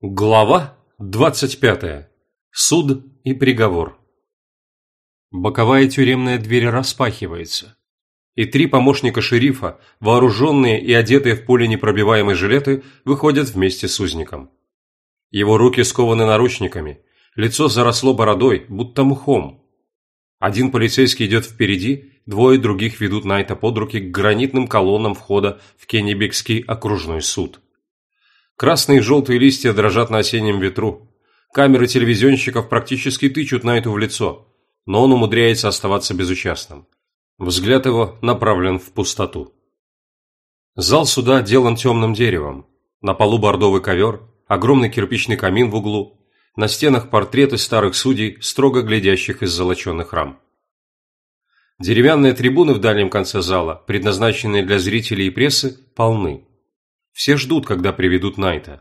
Глава 25. Суд и приговор. Боковая тюремная дверь распахивается, и три помощника шерифа, вооруженные и одетые в пули непробиваемые жилеты, выходят вместе с узником. Его руки скованы наручниками, лицо заросло бородой, будто мхом. Один полицейский идет впереди, двое других ведут Найта под руки к гранитным колоннам входа в Кеннебекский окружной суд. Красные и желтые листья дрожат на осеннем ветру. Камеры телевизионщиков практически тычут Найту в лицо, но он умудряется оставаться безучастным. Взгляд его направлен в пустоту. Зал суда отделан темным деревом. На полу бордовый ковер, огромный кирпичный камин в углу, на стенах портреты старых судей, строго глядящих из золоченных рам. Деревянные трибуны в дальнем конце зала, предназначенные для зрителей и прессы, полны. Все ждут, когда приведут Найта.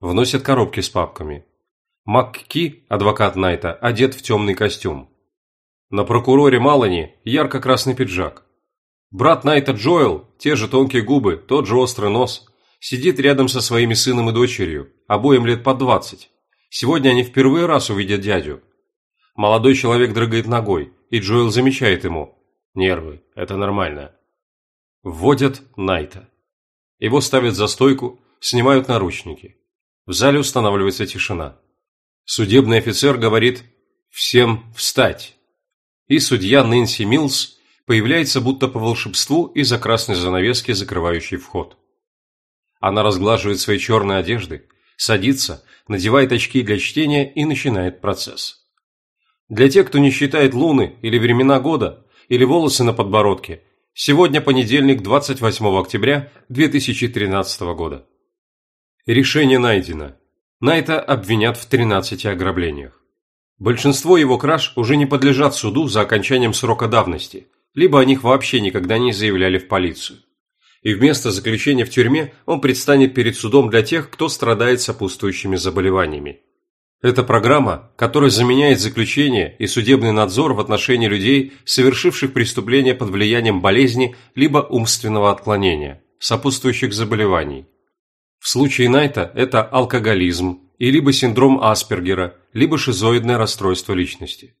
Вносят коробки с папками. МакКи, адвокат Найта, одет в темный костюм. На прокуроре Малани ярко-красный пиджак. Брат Найта Джоэл, те же тонкие губы, тот же острый нос, сидит рядом со своими сыном и дочерью, обоим лет по двадцать. Сегодня они впервые раз увидят дядю. Молодой человек дрыгает ногой, и Джоэл замечает ему. Нервы, это нормально. Вводят Найта. Его ставят за стойку, снимают наручники. В зале устанавливается тишина. Судебный офицер говорит «Всем встать!» И судья Нэнси Милс появляется будто по волшебству из-за красной занавески, закрывающей вход. Она разглаживает свои черные одежды, садится, надевает очки для чтения и начинает процесс. Для тех, кто не считает луны или времена года, или волосы на подбородке, Сегодня понедельник, 28 октября 2013 года. Решение найдено. Найта обвинят в 13 ограблениях. Большинство его краж уже не подлежат суду за окончанием срока давности, либо о них вообще никогда не заявляли в полицию. И вместо заключения в тюрьме он предстанет перед судом для тех, кто страдает сопутствующими заболеваниями. Это программа, которая заменяет заключение и судебный надзор в отношении людей, совершивших преступления под влиянием болезни либо умственного отклонения, сопутствующих заболеваний. В случае Найта это алкоголизм и либо синдром Аспергера, либо шизоидное расстройство личности.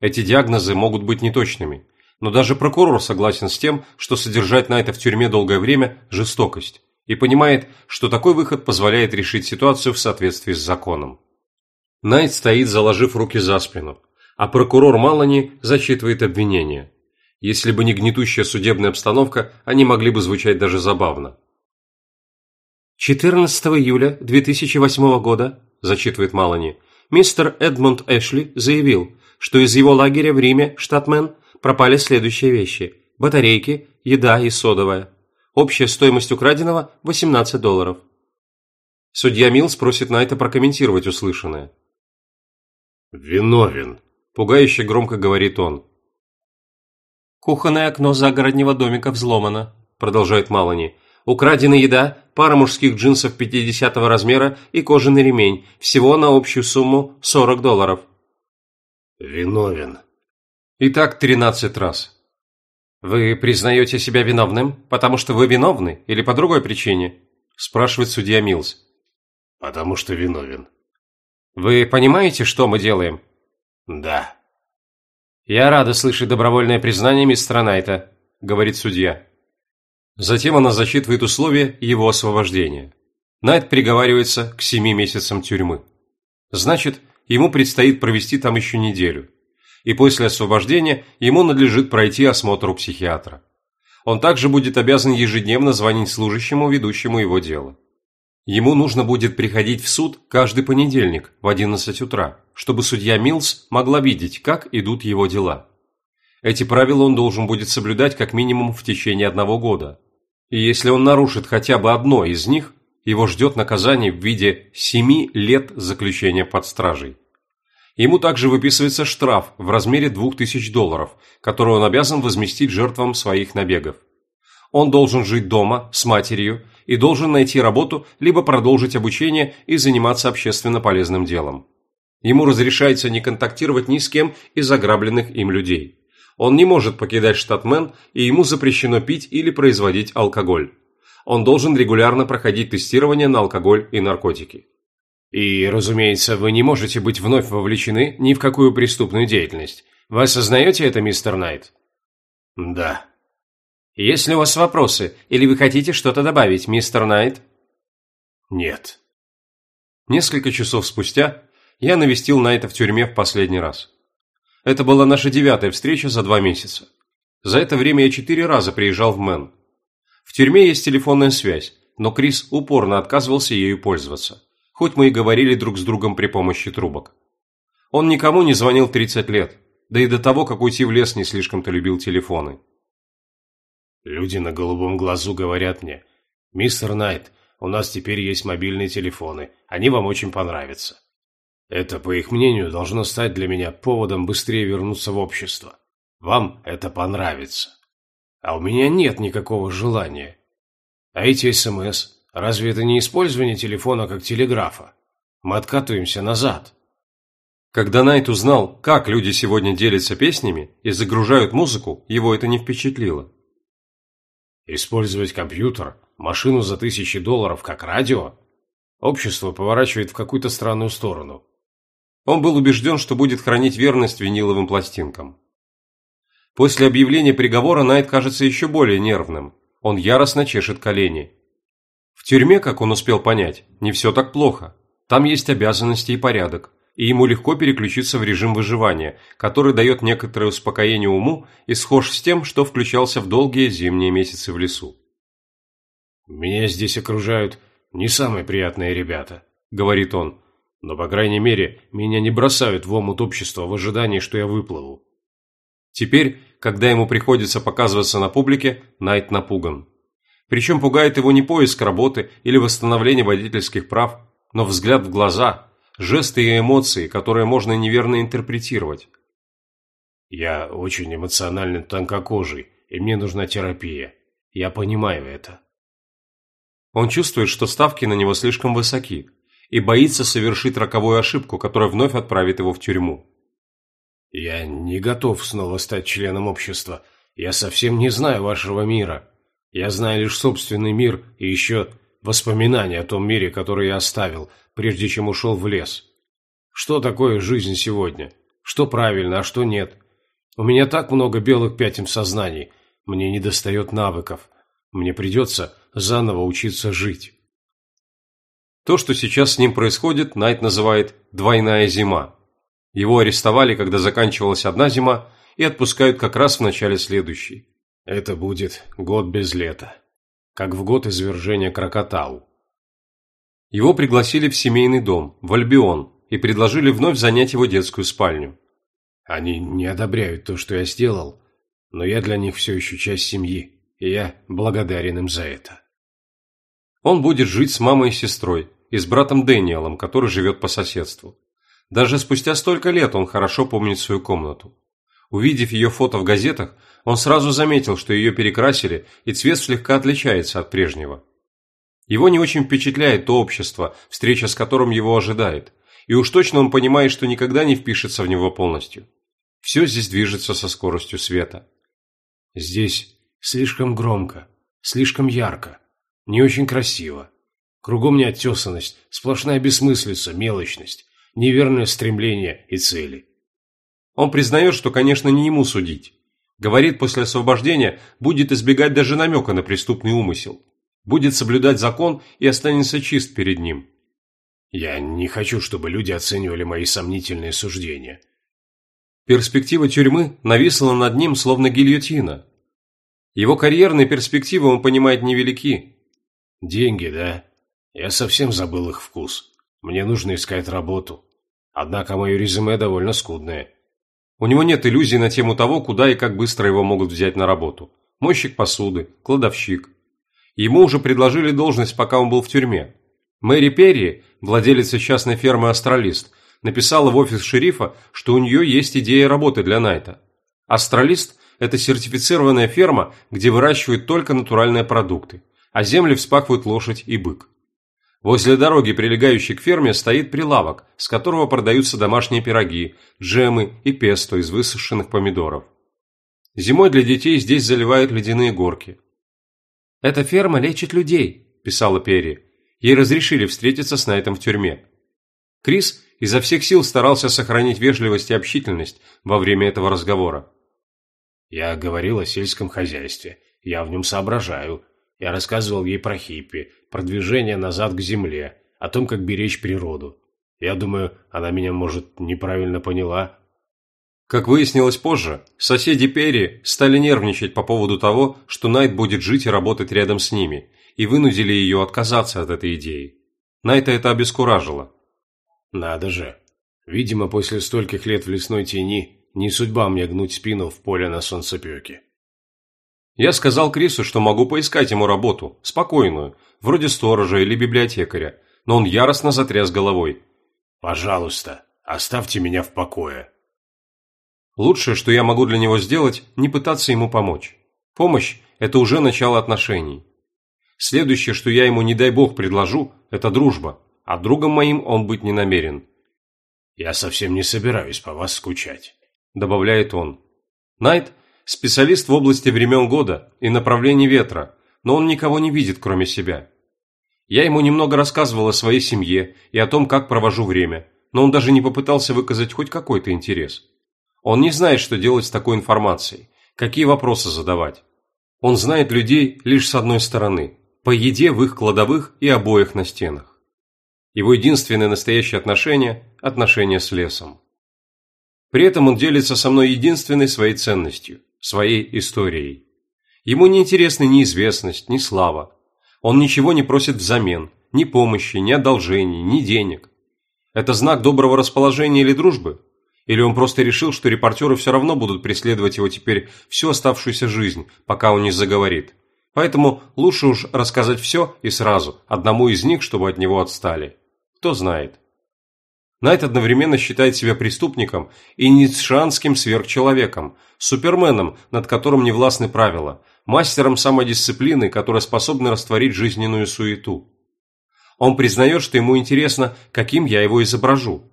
Эти диагнозы могут быть неточными, но даже прокурор согласен с тем, что содержать Найта в тюрьме долгое время – жестокость, и понимает, что такой выход позволяет решить ситуацию в соответствии с законом. Найт стоит, заложив руки за спину, а прокурор Малани зачитывает обвинения. Если бы не гнетущая судебная обстановка, они могли бы звучать даже забавно. 14 июля 2008 года, зачитывает Малани, мистер Эдмунд Эшли заявил, что из его лагеря в Риме, штат Мэн, пропали следующие вещи – батарейки, еда и содовая. Общая стоимость украденного – 18 долларов. Судья Милс просит Найта прокомментировать услышанное. «Виновен», – пугающе громко говорит он. «Кухонное окно загороднего домика взломано», – продолжает Малани. «Украдена еда, пара мужских джинсов 50 размера и кожаный ремень. Всего на общую сумму 40 долларов». «Виновен». И так 13 раз. «Вы признаете себя виновным, потому что вы виновны или по другой причине?» – спрашивает судья Милс. «Потому что виновен». Вы понимаете, что мы делаем? Да. Я рада слышать добровольное признание мистера Найта, говорит судья. Затем она зачитывает условия его освобождения. Найт приговаривается к семи месяцам тюрьмы. Значит, ему предстоит провести там еще неделю. И после освобождения ему надлежит пройти осмотр у психиатра. Он также будет обязан ежедневно звонить служащему, ведущему его дело. Ему нужно будет приходить в суд каждый понедельник в 11 утра, чтобы судья Милс могла видеть, как идут его дела. Эти правила он должен будет соблюдать как минимум в течение одного года. И если он нарушит хотя бы одно из них, его ждет наказание в виде 7 лет заключения под стражей. Ему также выписывается штраф в размере 2000 долларов, который он обязан возместить жертвам своих набегов. Он должен жить дома с матерью и должен найти работу, либо продолжить обучение и заниматься общественно полезным делом. Ему разрешается не контактировать ни с кем из ограбленных им людей. Он не может покидать штат Мэн, и ему запрещено пить или производить алкоголь. Он должен регулярно проходить тестирование на алкоголь и наркотики. И, разумеется, вы не можете быть вновь вовлечены ни в какую преступную деятельность. Вы осознаете это, мистер Найт? Да. Есть ли у вас вопросы, или вы хотите что-то добавить, мистер Найт? Нет. Несколько часов спустя я навестил Найта в тюрьме в последний раз. Это была наша девятая встреча за два месяца. За это время я четыре раза приезжал в Мэн. В тюрьме есть телефонная связь, но Крис упорно отказывался ею пользоваться, хоть мы и говорили друг с другом при помощи трубок. Он никому не звонил 30 лет, да и до того, как уйти в лес, не слишком-то любил телефоны. Люди на голубом глазу говорят мне, «Мистер Найт, у нас теперь есть мобильные телефоны, они вам очень понравятся». Это, по их мнению, должно стать для меня поводом быстрее вернуться в общество. Вам это понравится. А у меня нет никакого желания. А эти СМС, разве это не использование телефона как телеграфа? Мы откатываемся назад. Когда Найт узнал, как люди сегодня делятся песнями и загружают музыку, его это не впечатлило. Использовать компьютер, машину за тысячи долларов как радио? Общество поворачивает в какую-то странную сторону. Он был убежден, что будет хранить верность виниловым пластинкам. После объявления приговора Найт кажется еще более нервным. Он яростно чешет колени. В тюрьме, как он успел понять, не все так плохо. Там есть обязанности и порядок, и ему легко переключиться в режим выживания, который дает некоторое успокоение уму и схож с тем, что включался в долгие зимние месяцы в лесу. «Меня здесь окружают не самые приятные ребята», — говорит он. «Но, по крайней мере, меня не бросают в омут общества в ожидании, что я выплыву. Теперь, когда ему приходится показываться на публике, Найт напуган. Причем пугает его не поиск работы или восстановление водительских прав, но взгляд в глаза, жесты и эмоции, которые можно неверно интерпретировать. «Я очень эмоционально тонкокожий, и мне нужна терапия. Я понимаю это». Он чувствует, что ставки на него слишком высоки, и боится совершить роковую ошибку, которая вновь отправит его в тюрьму. «Я не готов снова стать членом общества. Я совсем не знаю вашего мира. Я знаю лишь собственный мир и еще воспоминания о том мире, который я оставил, прежде чем ушел в лес. Что такое жизнь сегодня? Что правильно, а что нет? У меня так много белых пятен в сознании. Мне недостает навыков. Мне придется заново учиться жить». То, что сейчас с ним происходит, Найт называет «двойная зима». Его арестовали, когда заканчивалась одна зима, и отпускают как раз в начале следующей. Это будет год без лета. Как в год извержения Крокотау. Его пригласили в семейный дом, в Альбион, и предложили вновь занять его детскую спальню. Они не одобряют то, что я сделал, но я для них все еще часть семьи, и я благодарен им за это. Он будет жить с мамой и сестрой, и с братом Дэниелом, который живет по соседству. Даже спустя столько лет он хорошо помнит свою комнату. Увидев ее фото в газетах, он сразу заметил, что ее перекрасили, и цвет слегка отличается от прежнего. Его не очень впечатляет то общество, встреча с которым его ожидает, и уж точно он понимает, что никогда не впишется в него полностью. Все здесь движется со скоростью света. Здесь слишком громко, слишком ярко, не очень красиво. Кругом неоттесанность, сплошная бессмыслица, мелочность неверное стремление и цели. Он признает, что, конечно, не ему судить. Говорит, после освобождения будет избегать даже намека на преступный умысел. Будет соблюдать закон и останется чист перед ним. Я не хочу, чтобы люди оценивали мои сомнительные суждения. Перспектива тюрьмы нависла над ним, словно гильотина. Его карьерные перспективы он понимает невелики. Деньги, да? Я совсем забыл их вкус. Мне нужно искать работу. Однако мое резюме довольно скудное. У него нет иллюзий на тему того, куда и как быстро его могут взять на работу. Мойщик посуды, кладовщик. Ему уже предложили должность, пока он был в тюрьме. Мэри Перри, владелица частной фермы «Астралист», написала в офис шерифа, что у нее есть идея работы для Найта. «Астралист» – это сертифицированная ферма, где выращивают только натуральные продукты, а земли вспахивают лошадь и бык. Возле дороги, прилегающей к ферме, стоит прилавок, с которого продаются домашние пироги, джемы и песто из высушенных помидоров. Зимой для детей здесь заливают ледяные горки. «Эта ферма лечит людей», – писала Перри. Ей разрешили встретиться с Найтом в тюрьме. Крис изо всех сил старался сохранить вежливость и общительность во время этого разговора. «Я говорил о сельском хозяйстве. Я в нем соображаю. Я рассказывал ей про хиппи, про движение назад к земле, о том, как беречь природу. Я думаю, она меня, может, неправильно поняла». Как выяснилось позже, соседи Перри стали нервничать по поводу того, что Найт будет жить и работать рядом с ними, и вынудили ее отказаться от этой идеи. Найта это обескуражило. «Надо же. Видимо, после стольких лет в лесной тени не судьба мне гнуть спину в поле на солнцепеке». Я сказал Крису, что могу поискать ему работу, спокойную, вроде сторожа или библиотекаря, но он яростно затряс головой. «Пожалуйста, оставьте меня в покое». Лучшее, что я могу для него сделать, не пытаться ему помочь. Помощь – это уже начало отношений. Следующее, что я ему, не дай бог, предложу, это дружба, а другом моим он быть не намерен. «Я совсем не собираюсь по вас скучать», – добавляет он. Найт – специалист в области времен года и направлений ветра, но он никого не видит, кроме себя. Я ему немного рассказывал о своей семье и о том, как провожу время, но он даже не попытался выказать хоть какой-то интерес. Он не знает, что делать с такой информацией, какие вопросы задавать. Он знает людей лишь с одной стороны, по еде в их кладовых и обоях на стенах. Его единственное настоящее отношение – отношение с лесом. При этом он делится со мной единственной своей ценностью – своей историей. Ему не интересны ни известность, ни слава. Он ничего не просит взамен, ни помощи, ни одолжений, ни денег. Это знак доброго расположения или дружбы? Или он просто решил, что репортеры все равно будут преследовать его теперь всю оставшуюся жизнь, пока он не заговорит? Поэтому лучше уж рассказать все и сразу, одному из них, чтобы от него отстали. Кто знает. Найт одновременно считает себя преступником и ницшанским сверхчеловеком, суперменом, над которым не властны правила, мастером самодисциплины, который способен растворить жизненную суету. Он признает, что ему интересно, каким я его изображу.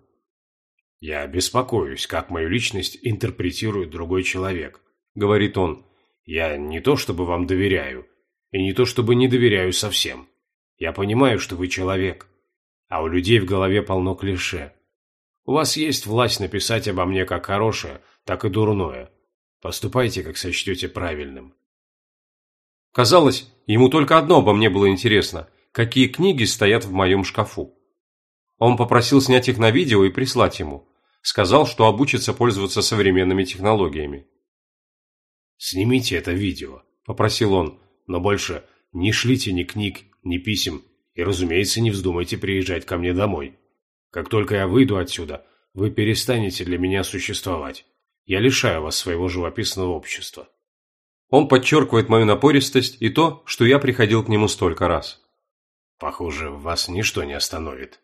«Я беспокоюсь, как мою личность интерпретирует другой человек», — говорит он. «Я не то чтобы вам доверяю, и не то чтобы не доверяю совсем. Я понимаю, что вы человек. А у людей в голове полно клише. У вас есть власть написать обо мне как хорошее, так и дурное. Поступайте, как сочтете правильным. Казалось, ему только одно обо мне было интересно – какие книги стоят в моем шкафу. Он попросил снять их на видео и прислать ему. Сказал, что обучится пользоваться современными технологиями. «Снимите это видео», – попросил он. Но больше не шлите ни книг, ни писем, и, разумеется, не вздумайте приезжать ко мне домой. Как только я выйду отсюда, вы перестанете для меня существовать. Я лишаю вас своего живописного общества. Он подчеркивает мою напористость и то, что я приходил к нему столько раз. Похоже, вас ничто не остановит.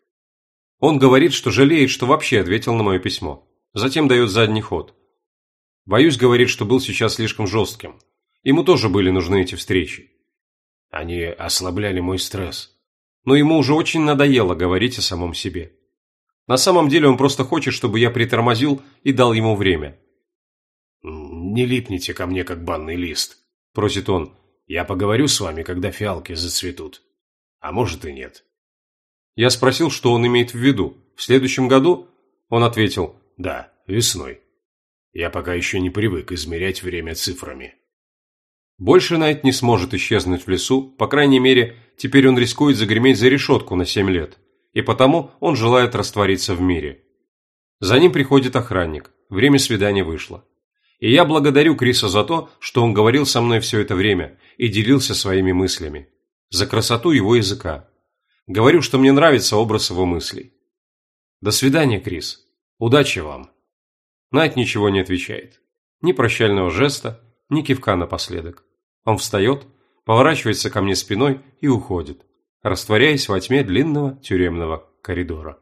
Он говорит, что жалеет, что вообще ответил на мое письмо. Затем дает задний ход. Боюсь, говорит, что был сейчас слишком жестким. Ему тоже были нужны эти встречи. Они ослабляли мой стресс. Но ему уже очень надоело говорить о самом себе. На самом деле он просто хочет, чтобы я притормозил и дал ему время. «Не липните ко мне, как банный лист», – просит он. «Я поговорю с вами, когда фиалки зацветут. А может и нет». Я спросил, что он имеет в виду. В следующем году? Он ответил. «Да, весной. Я пока еще не привык измерять время цифрами». Больше Найт не сможет исчезнуть в лесу, по крайней мере, теперь он рискует загреметь за решетку на 7 лет, и потому он желает раствориться в мире. За ним приходит охранник, время свидания вышло. И я благодарю Криса за то, что он говорил со мной все это время и делился своими мыслями. За красоту его языка. Говорю, что мне нравится образ его мыслей. До свидания, Крис. Удачи вам. Найт ничего не отвечает. Ни прощального жеста, ни кивка напоследок. Он встает, поворачивается ко мне спиной и уходит, растворяясь во тьме длинного тюремного коридора.